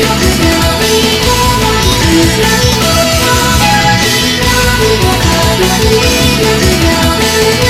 「なにもかわいいよ」